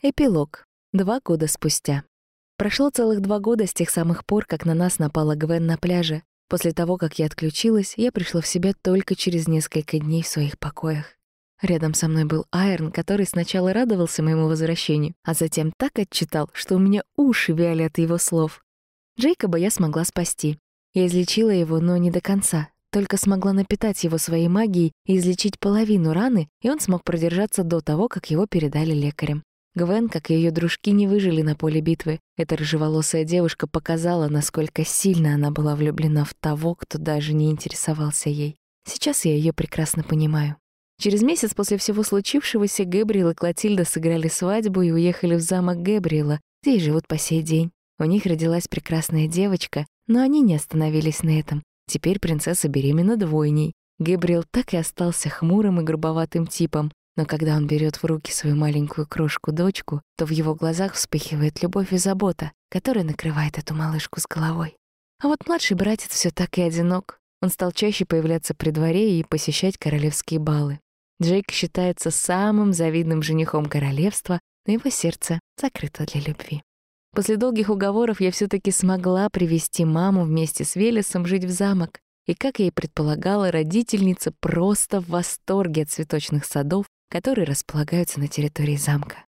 Эпилог. Два года спустя. Прошло целых два года с тех самых пор, как на нас напала Гвен на пляже. После того, как я отключилась, я пришла в себя только через несколько дней в своих покоях. Рядом со мной был Айрон, который сначала радовался моему возвращению, а затем так отчитал, что у меня уши вяли от его слов. Джейкоба я смогла спасти. Я излечила его, но не до конца. Только смогла напитать его своей магией и излечить половину раны, и он смог продержаться до того, как его передали лекарям. Гвен, как и ее дружки, не выжили на поле битвы. Эта рыжеволосая девушка показала, насколько сильно она была влюблена в того, кто даже не интересовался ей. Сейчас я ее прекрасно понимаю. Через месяц после всего случившегося Гэбриэл и Клотильда сыграли свадьбу и уехали в замок Гэбриэла, где и живут по сей день. У них родилась прекрасная девочка, но они не остановились на этом. Теперь принцесса беременна двойней. Гэбриэл так и остался хмурым и грубоватым типом, но когда он берет в руки свою маленькую крошку-дочку, то в его глазах вспыхивает любовь и забота, которая накрывает эту малышку с головой. А вот младший братец все так и одинок. Он стал чаще появляться при дворе и посещать королевские балы. Джейк считается самым завидным женихом королевства, но его сердце закрыто для любви. После долгих уговоров я все таки смогла привести маму вместе с Велесом жить в замок. И, как я и предполагала, родительница просто в восторге от цветочных садов которые располагаются на территории замка.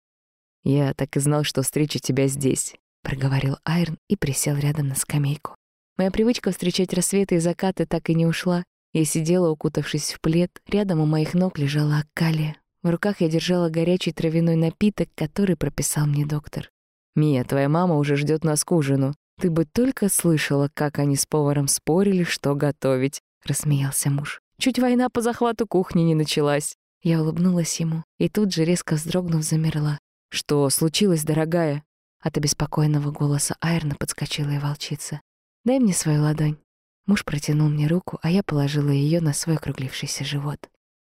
«Я так и знал, что встречу тебя здесь», — проговорил Айрон и присел рядом на скамейку. Моя привычка встречать рассветы и закаты так и не ушла. Я сидела, укутавшись в плед, рядом у моих ног лежала аккалия. В руках я держала горячий травяной напиток, который прописал мне доктор. «Мия, твоя мама уже ждет нас к ужину. Ты бы только слышала, как они с поваром спорили, что готовить», — рассмеялся муж. «Чуть война по захвату кухни не началась». Я улыбнулась ему и тут же, резко вздрогнув, замерла. «Что случилось, дорогая?» От обеспокоенного голоса Айрна подскочила и волчица. «Дай мне свою ладонь». Муж протянул мне руку, а я положила ее на свой округлившийся живот.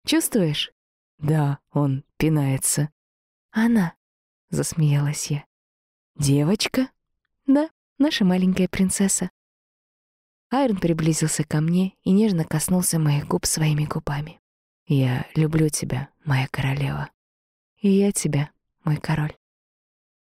«Чувствуешь?» «Да, он пинается». «Она?» — засмеялась я. «Девочка?» «Да, наша маленькая принцесса». Айрон приблизился ко мне и нежно коснулся моих губ своими губами. Я люблю тебя, моя королева. И я тебя, мой король.